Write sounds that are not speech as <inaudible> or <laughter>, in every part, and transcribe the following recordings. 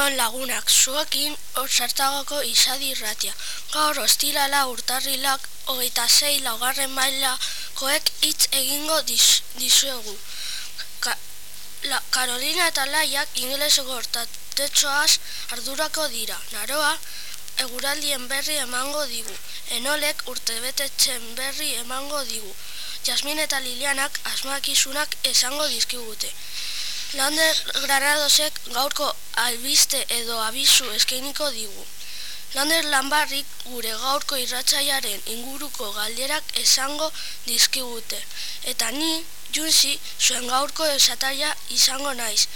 Egunon lagunak, zuekin otzartagoko izadi irratia. Gaur ostirala urtarrilak hogeita zei laugarren maila koek hitz egingo diz, dizuegu. Ka, la, Karolina eta Laiak ingeleseko hortatetxoaz ardurako dira. Naroa, eguraldien berri emango digu. Enolek urtebetetzen berri emango digu. Jasmin eta Lilianak asmakizunak esango dizkigute. Lander Granadosek gaurko albiste edo abizu eskainiko digu. Lander Lanbarrik gure gaurko irratzaiaren inguruko galderak esango dizkigute. Eta ni, junzi, zuen gaurko esataia izango naiz.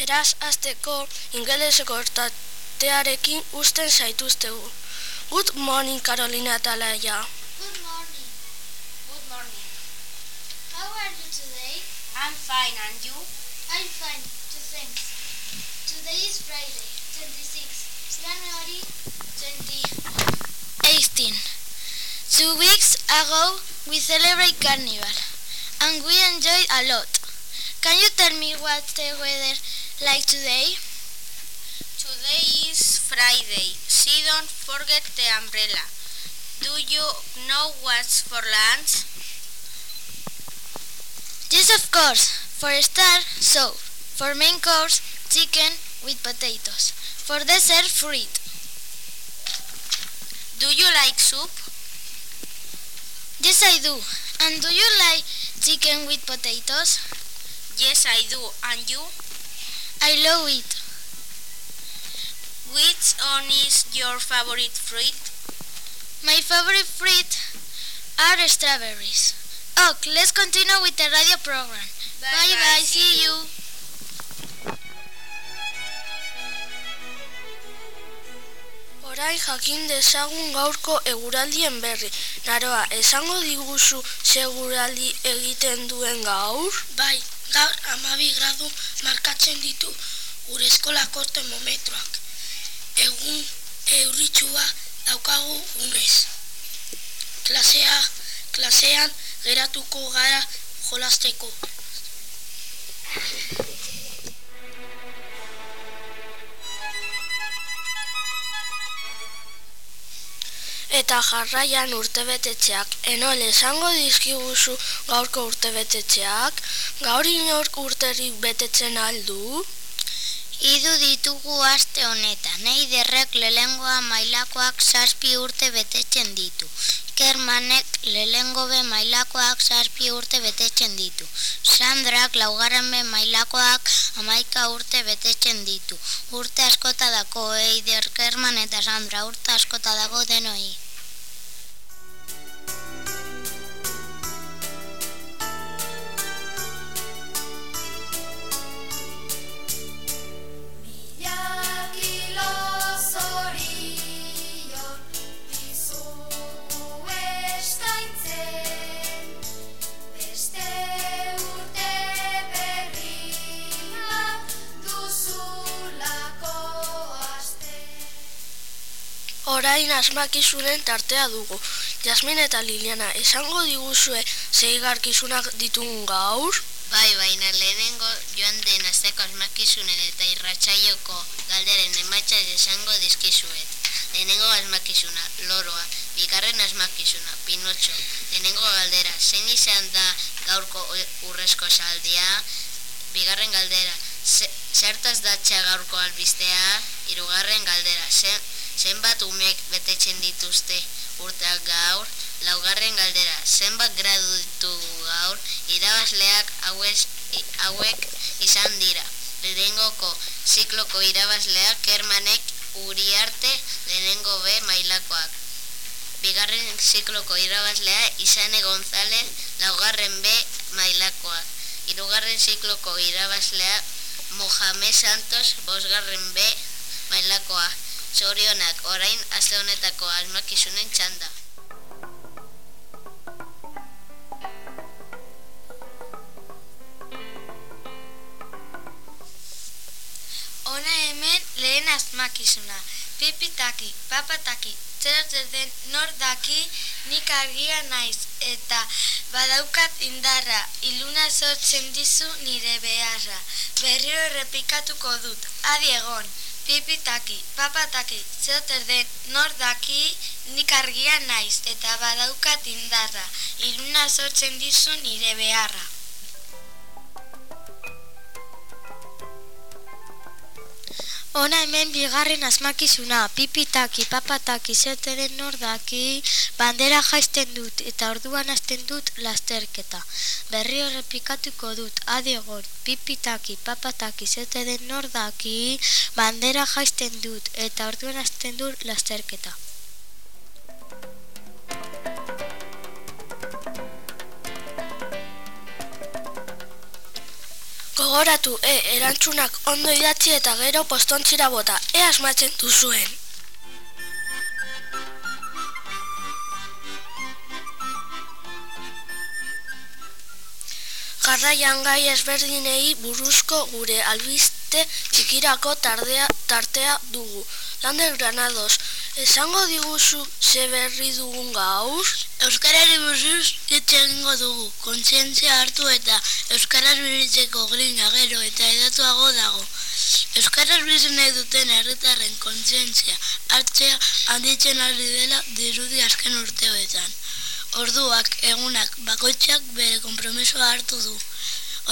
Beraz, azteko ingeleseko tearekin usten zaituztegu. Good morning, Carolina eta Good morning. Good morning. How are you today? I'm fine, and you? I'm fine, too, thanks. Today is Friday, 26, January 2018. Two weeks ago, we celebrate Carnival, and we enjoyed a lot. Can you tell me what the weather like today? Today is Friday. See, don't forget the umbrella. Do you know what's for lunch? Yes, of course. For a start, soup. For main course, chicken with potatoes. For dessert, fruit. Do you like soup? Yes, I do. And do you like chicken with potatoes? Yes, I do. And you? I love it. Which one is your favorite fruit? My favorite fruit are strawberries. Oh, let's continue with the radio program. Bye bye, bye, bye see you. Orain jakin dezagun gaurko eguraldien berri. Naroa, esango diguzu seguraldi egiten duen gaur? Bai, gaur amabi gradu markatzen ditu gure eskolako termometroak. Egun eurritxua daukagu unez. Klasea, klasean geratuko gara jolasteko. Eta jarraian urtebetetxeak. Enol, esango dizkiguzu gaurko urtebetetxeak? Gaur inork urterik betetzen aldu? Idu ditugu aste honetan, nahi derrek lelengoa mailakoak zazpi urte betetzen ditu. Kermanek lelengo be mailakoak zazpi urte betetzen ditu. Sandrak laugarren be mailakoak amaika urte betetzen ditu. Urte askota dako, eider Kerman eta Sandra urte askota dago denoi. Orain asmakizunen tartea dugu. Jasmin eta Liliana, esango diguzue zeigarkizunak ditugun gaur? Bai, baina lehenengo joan den azteko asmakizunen eta irratsaioko galderen emaitza esango dizkizuet. Lehenengo asmakizuna, loroa, bigarren asmakizuna, pinotxo, lehenengo galdera, zein izan da gaurko urrezko saldia, bigarren galdera, ze, zertaz datxa gaurko albistea, hirugarren galdera, zen, zenbat umek betetzen dituzte urteak gaur, laugarren galdera, zenbat gradu ditugu gaur, irabazleak hauez, hauek izan dira. Lehenengoko zikloko irabazleak Kermanek Uriarte lehenengo B mailakoak. Bigarren zikloko irabazlea Izane González laugarren B mailakoak. Hirugarren zikloko irabazlea Mohamed Santos bosgarren B mailakoa. Zorionak orain aste honetako asmakizunen txanda. Hona hemen lehen asmakizuna. Pipitaki, papataki, zer den nor daki nik argia naiz eta badaukat indarra iluna sortzen dizu nire beharra berriro errepikatuko dut adi egon pipitaki papataki zer den nor daki nik argia naiz eta badaukat indarra. Iluna sortzen dizu nire beharra Ona hemen bigarren asmakizuna, pipitaki, papataki, zerteren nordaki, bandera jaisten dut eta orduan hasten dut lasterketa. Berri horrepikatuko dut, adiogon, pipitaki, papataki, zerteren nordaki, bandera jaisten dut eta orduan hasten dut lasterketa. Gogoratu, e, erantzunak ondo idatzi eta gero postontzira bota, e asmatzen duzuen. Jarraian gai ezberdinei buruzko gure albiste txikirako tardea, tartea dugu. Lander Granados, esango diguzu ze berri dugun gaur? Euskarari buruz etxe egingo dugu, kontzientzia hartu eta Euskaraz biritzeko grina gero eta edatuago dago. Euskaraz bizi nahi duten herritarren kontzientzia hartzea handitzen ari dela dirudi azken urteoetan. Orduak, egunak, bakoitzak bere konpromisoa hartu du.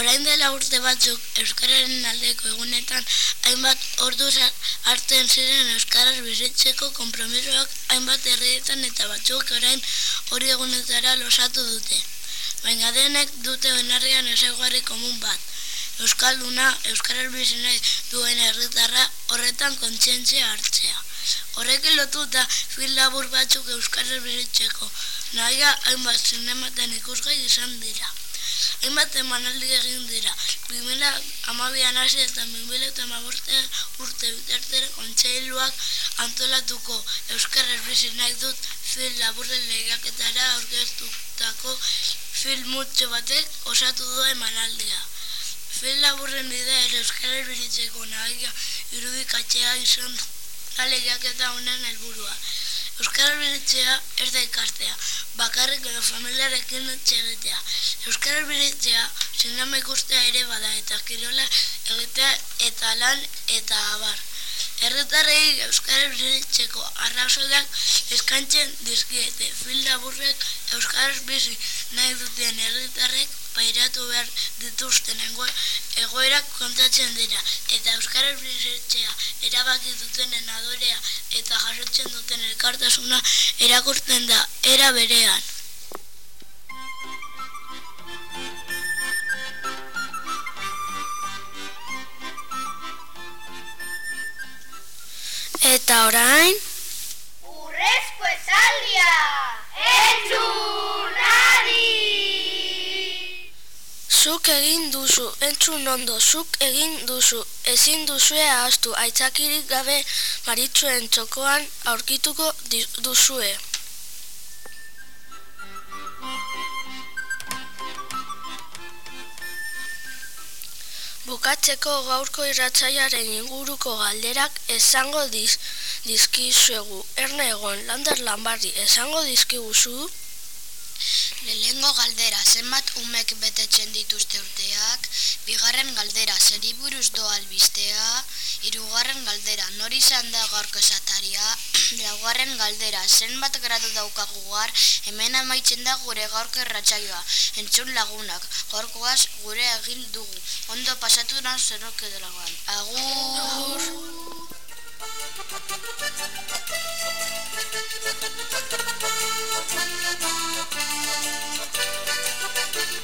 Orain dela urte batzuk Euskararen aldeko egunetan hainbat ordu hartzen ziren Euskaraz bizitzeko konpromisoak hainbat herrietan eta batzuk orain hori egunetara losatu dute. Baina denek dute oinarrian ezeguarri komun bat. Euskalduna, Euskaraz bizi duen herritarra horretan kontzientzia hartzea. Horrekin lotuta fil labur batzuk Euskaraz bizitzeko. Nahiga hainbat zinematen ikusgai izan dira hainbat emanaldi egin dira. Bimela amabian hasi eta bimela eta amaborte urte bitartere kontseiluak antolatuko Euskara bizi nahi dut fil laburren lehiaketara aurkeztutako fil mutxo batek osatu du emanaldia. Fil laburren bidea Euskara bizitzeko nahi irudikatzea izan da lehiaketa honen helburua. Euskara biritzea ez da ikastea, bakarrik edo familiarekin etxegitea. Euskara biritzea zinama ikustea ere bada eta kirola egitea eta lan eta abar. Erretarrei Euskara biritzeko arrazoiak eskantzen dizkiete. Fil laburrek Euskaraz bizi nahi duten erretarrek pairatu behar dituzten egoerak kontatzen dira eta Euskaraz bizitzea erabaki dutenen adorea eta jasotzen duten elkartasuna erakurtzen da era berean. Eta orain... Urrezko esaldia! Entzunari! Zuk egin duzu, entzun ondo, zuk egin duzu, ezin duzue ahaztu, aitzakirik gabe maritzuen txokoan aurkituko duzue. Bukatzeko gaurko irratzaiaren inguruko galderak esango diz, dizkizuegu. Erne egon, lander lanbarri, esango dizkiguzu? Lehengo galdera, zenbat umek betetzen dituzte urteak, bigarren galdera, zeri buruz do albistea, irugarren galdera, nori izan da gaurko esataria, <clears throat> laugarren galdera, zenbat gradu daukagu gar, hemen amaitzen da gure gaurko erratsaioa, entzun lagunak, gaurkoaz gure egin dugu, ondo pasatu nan zerok edo Thank you.